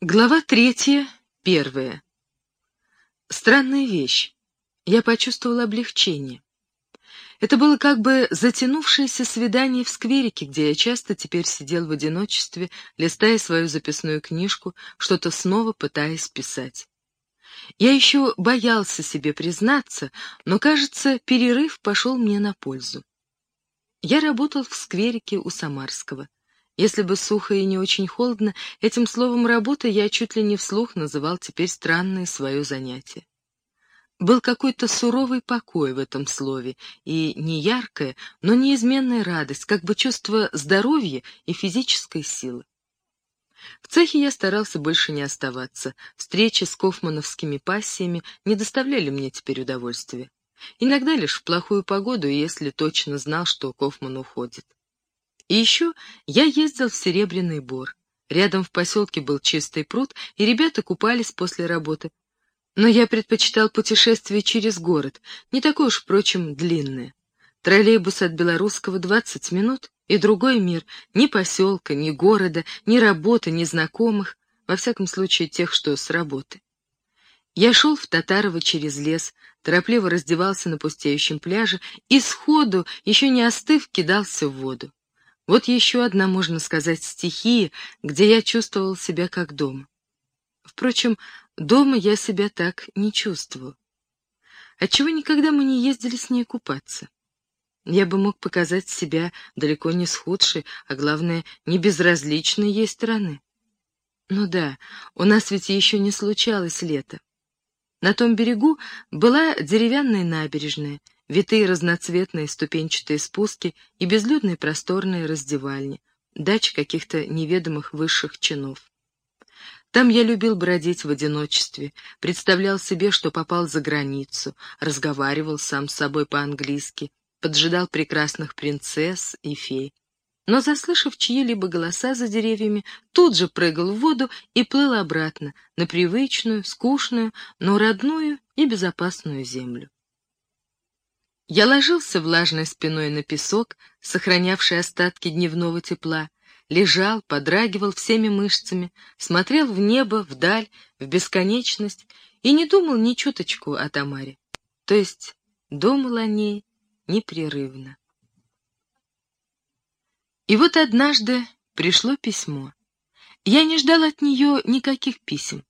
Глава третья, первая. Странная вещь. Я почувствовала облегчение. Это было как бы затянувшееся свидание в скверике, где я часто теперь сидел в одиночестве, листая свою записную книжку, что-то снова пытаясь писать. Я еще боялся себе признаться, но, кажется, перерыв пошел мне на пользу. Я работал в скверике у Самарского. Если бы сухо и не очень холодно, этим словом «работа» я чуть ли не вслух называл теперь странное свое занятие. Был какой-то суровый покой в этом слове, и не яркая, но неизменная радость, как бы чувство здоровья и физической силы. В цехе я старался больше не оставаться. Встречи с кофмановскими пассиями не доставляли мне теперь удовольствия. Иногда лишь в плохую погоду, если точно знал, что Кофман уходит. И еще я ездил в Серебряный Бор. Рядом в поселке был чистый пруд, и ребята купались после работы. Но я предпочитал путешествие через город, не такое уж, впрочем, длинное. Троллейбус от Белорусского 20 минут, и другой мир, ни поселка, ни города, ни работы, ни знакомых, во всяком случае тех, что с работы. Я шел в Татарово через лес, торопливо раздевался на пустеющем пляже и сходу, еще не остыв, кидался в воду. Вот еще одна, можно сказать, стихия, где я чувствовал себя как дома. Впрочем, дома я себя так не чувствовал. Отчего никогда мы не ездили с ней купаться? Я бы мог показать себя далеко не схудшей, а главное, не безразличной ей стороны. Ну да, у нас ведь еще не случалось лето. На том берегу была деревянная набережная — витые разноцветные ступенчатые спуски и безлюдные просторные раздевальни, дач каких-то неведомых высших чинов. Там я любил бродить в одиночестве, представлял себе, что попал за границу, разговаривал сам с собой по-английски, поджидал прекрасных принцесс и фей. Но, заслышав чьи-либо голоса за деревьями, тут же прыгал в воду и плыл обратно, на привычную, скучную, но родную и безопасную землю. Я ложился влажной спиной на песок, сохранявший остатки дневного тепла, лежал, подрагивал всеми мышцами, смотрел в небо, вдаль, в бесконечность и не думал ни чуточку о Тамаре. То есть думал о ней непрерывно. И вот однажды пришло письмо. Я не ждал от нее никаких писем.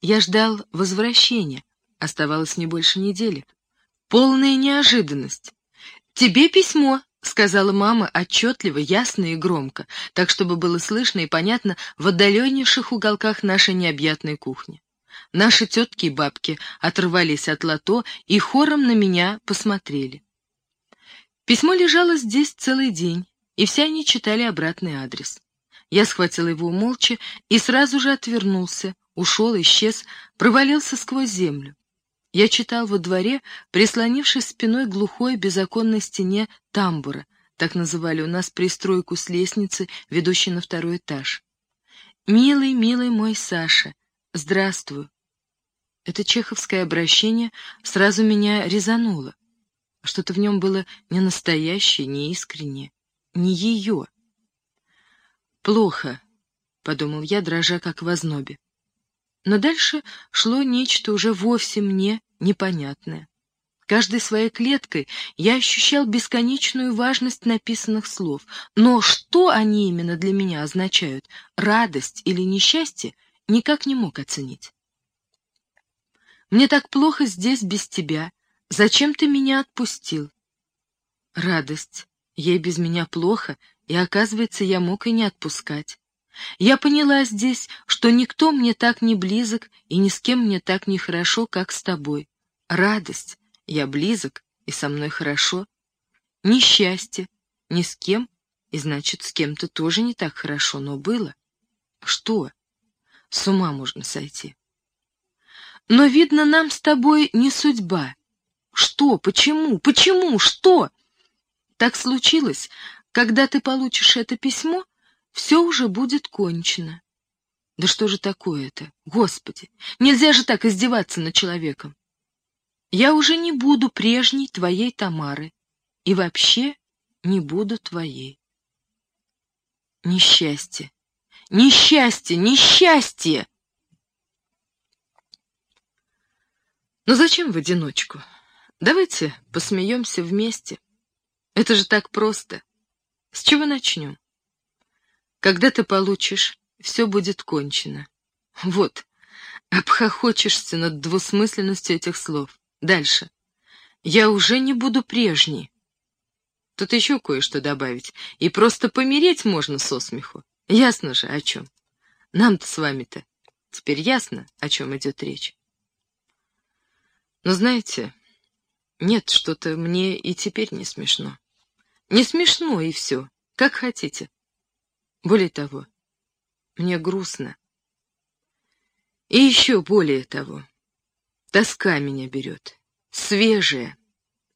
Я ждал возвращения, оставалось не больше недели. Полная неожиданность. «Тебе письмо», — сказала мама отчетливо, ясно и громко, так, чтобы было слышно и понятно в отдаленнейших уголках нашей необъятной кухни. Наши тетки и бабки оторвались от лото и хором на меня посмотрели. Письмо лежало здесь целый день, и все они читали обратный адрес. Я схватил его молча и сразу же отвернулся, ушел, исчез, провалился сквозь землю. Я читал во дворе, прислонившись спиной к глухой безоконной стене тамбура, так называли у нас пристройку с лестницы, ведущей на второй этаж. «Милый, милый мой Саша, здравствуй». Это чеховское обращение сразу меня резануло. Что-то в нем было не настоящее, не искреннее, не ее. «Плохо», — подумал я, дрожа как в ознобе. Но дальше шло нечто уже вовсе мне непонятное. Каждой своей клеткой я ощущал бесконечную важность написанных слов, но что они именно для меня означают, радость или несчастье, никак не мог оценить. «Мне так плохо здесь без тебя. Зачем ты меня отпустил?» «Радость. Ей без меня плохо, и, оказывается, я мог и не отпускать. Я поняла здесь, что никто мне так не близок и ни с кем мне так не хорошо, как с тобой. Радость, я близок, и со мной хорошо. Несчастье, ни с кем, и значит, с кем-то тоже не так хорошо, но было. Что? С ума можно сойти. Но, видно, нам с тобой не судьба. Что? Почему? Почему? Что? Так случилось, когда ты получишь это письмо, все уже будет кончено. Да что же такое-то? Господи, нельзя же так издеваться над человеком. Я уже не буду прежней твоей Тамары и вообще не буду твоей. Несчастье, несчастье, несчастье! Но зачем в одиночку? Давайте посмеемся вместе. Это же так просто. С чего начнем? Когда ты получишь, все будет кончено. Вот, обхохочешься над двусмысленностью этих слов. Дальше. Я уже не буду прежней. Тут еще кое-что добавить. И просто помереть можно со смеху. Ясно же, о чем. Нам-то с вами-то теперь ясно, о чем идет речь. Но знаете, нет, что-то мне и теперь не смешно. Не смешно, и все. Как хотите. Более того, мне грустно. И еще более того, тоска меня берет. Свежая,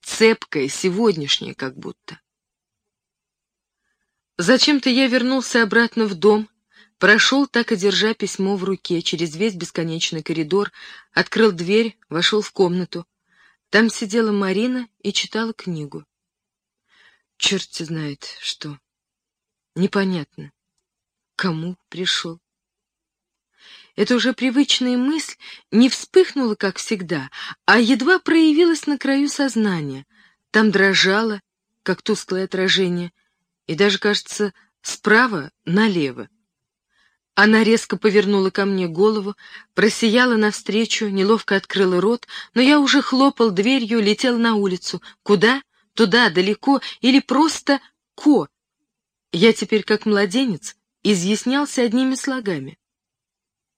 цепкая, сегодняшняя как будто. Зачем-то я вернулся обратно в дом, прошел, так и держа письмо в руке, через весь бесконечный коридор, открыл дверь, вошел в комнату. Там сидела Марина и читала книгу. Черт знает что. Непонятно. Кому пришел? Эта уже привычная мысль не вспыхнула, как всегда, а едва проявилась на краю сознания. Там дрожала, как тусклое отражение, и даже, кажется, справа налево. Она резко повернула ко мне голову, просияла навстречу, неловко открыла рот, но я уже хлопал дверью, летел на улицу. Куда? Туда, далеко или просто ко? Я теперь, как младенец, изъяснялся одними слогами.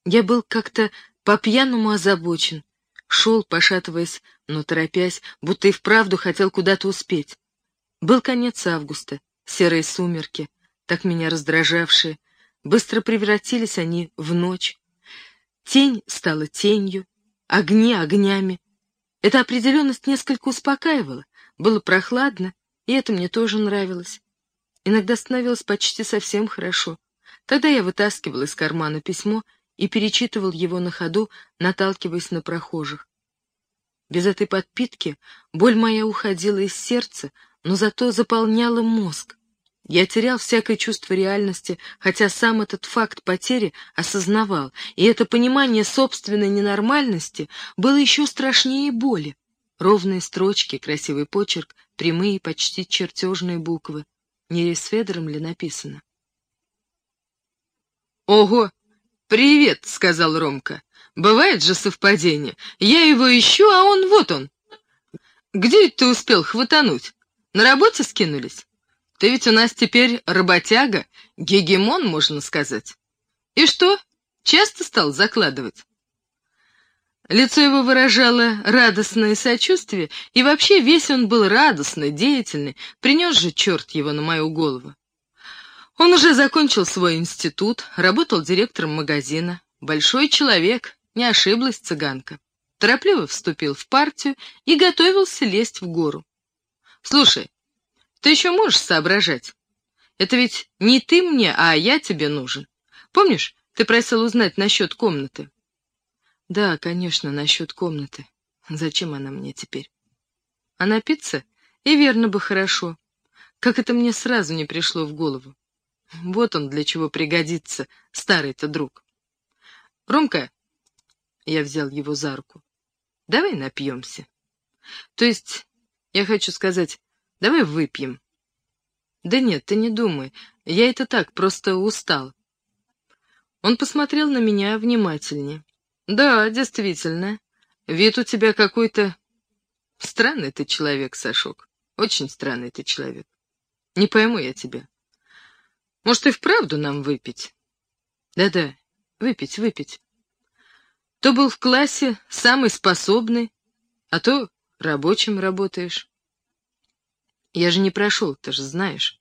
Я был как-то по-пьяному озабочен, шел, пошатываясь, но торопясь, будто и вправду хотел куда-то успеть. Был конец августа, серые сумерки, так меня раздражавшие, Быстро превратились они в ночь. Тень стала тенью, огни огнями. Эта определенность несколько успокаивала. Было прохладно, и это мне тоже нравилось. Иногда становилось почти совсем хорошо. Тогда я вытаскивал из кармана письмо и перечитывал его на ходу, наталкиваясь на прохожих. Без этой подпитки боль моя уходила из сердца, но зато заполняла мозг. Я терял всякое чувство реальности, хотя сам этот факт потери осознавал, и это понимание собственной ненормальности было еще страшнее боли. Ровные строчки, красивый почерк, прямые, почти чертежные буквы. Не с Федором ли написано? «Ого! Привет!» — сказал Ромка. «Бывает же совпадение. Я его ищу, а он вот он. Где ты успел хватануть? На работе скинулись?» Ты ведь у нас теперь работяга, гегемон, можно сказать. И что, часто стал закладывать?» Лицо его выражало радостное сочувствие, и вообще весь он был радостный, деятельный, принес же черт его на мою голову. Он уже закончил свой институт, работал директором магазина. Большой человек, не ошиблась цыганка. Торопливо вступил в партию и готовился лезть в гору. «Слушай, ты еще можешь соображать? Это ведь не ты мне, а я тебе нужен. Помнишь, ты просил узнать насчет комнаты? Да, конечно, насчет комнаты. Зачем она мне теперь? А напиться? И верно бы хорошо. Как это мне сразу не пришло в голову? Вот он для чего пригодится, старый-то друг. Ромка, я взял его за руку, давай напьемся. То есть, я хочу сказать, Давай выпьем. Да нет, ты не думай. Я это так, просто устал. Он посмотрел на меня внимательнее. Да, действительно. Вид у тебя какой-то... Странный ты человек, Сашок. Очень странный ты человек. Не пойму я тебя. Может, и вправду нам выпить? Да-да, выпить, выпить. То был в классе самый способный, а то рабочим работаешь. Я же не прошел, ты же знаешь.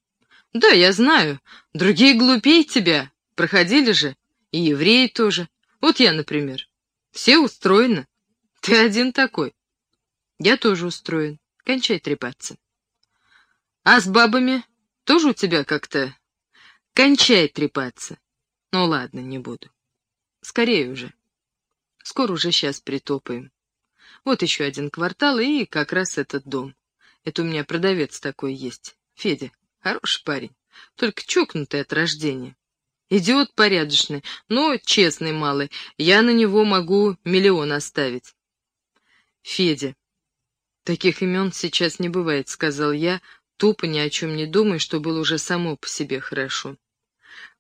Да, я знаю. Другие глупее тебя. Проходили же. И евреи тоже. Вот я, например. Все устроены. Ты один такой. Я тоже устроен. Кончай трепаться. А с бабами тоже у тебя как-то... Кончай трепаться. Ну ладно, не буду. Скорее уже. Скоро уже сейчас притопаем. Вот еще один квартал и как раз этот дом. Это у меня продавец такой есть. Федя. Хороший парень. Только чокнутый от рождения. Идиот порядочный, но честный малый. Я на него могу миллион оставить. Федя. Таких имен сейчас не бывает, сказал я, тупо ни о чем не думая, что было уже само по себе хорошо.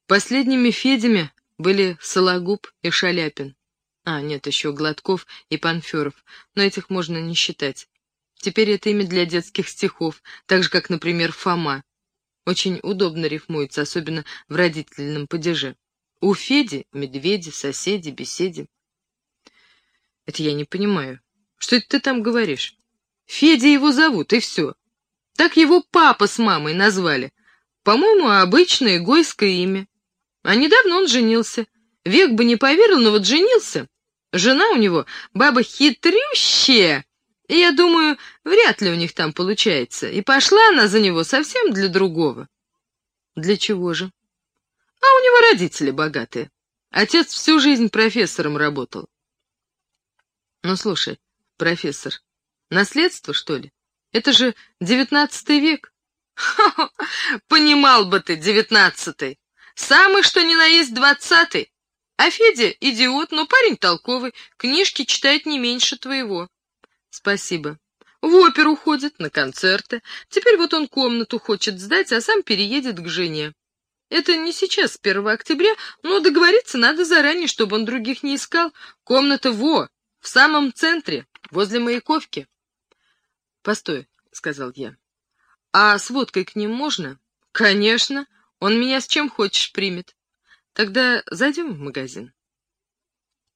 Последними Федями были Сологуб и Шаляпин. А, нет, еще Гладков и Панферов, но этих можно не считать. Теперь это имя для детских стихов, так же, как, например, Фома. Очень удобно рифмуется, особенно в родительном падеже. У Феди — медведи, соседи, беседи. Это я не понимаю. Что это ты там говоришь? Федя его зовут, и все. Так его папа с мамой назвали. По-моему, обычное гойское имя. А недавно он женился. Век бы не поверил, но вот женился. Жена у него баба хитрющая, и я думаю, вряд ли у них там получается. И пошла она за него совсем для другого. Для чего же? А у него родители богатые. Отец всю жизнь профессором работал. Ну, слушай, профессор, наследство, что ли? Это же девятнадцатый век. Ха -ха, понимал бы ты, девятнадцатый. Самый что ни на есть двадцатый. А Федя — идиот, но парень толковый, книжки читает не меньше твоего. Спасибо. В оперу ходит, на концерты. Теперь вот он комнату хочет сдать, а сам переедет к жене. Это не сейчас, с 1 октября, но договориться надо заранее, чтобы он других не искал. Комната во, в самом центре, возле Маяковки. Постой, — сказал я. А с водкой к ним можно? Конечно, он меня с чем хочешь примет. Тогда зайдем в магазин.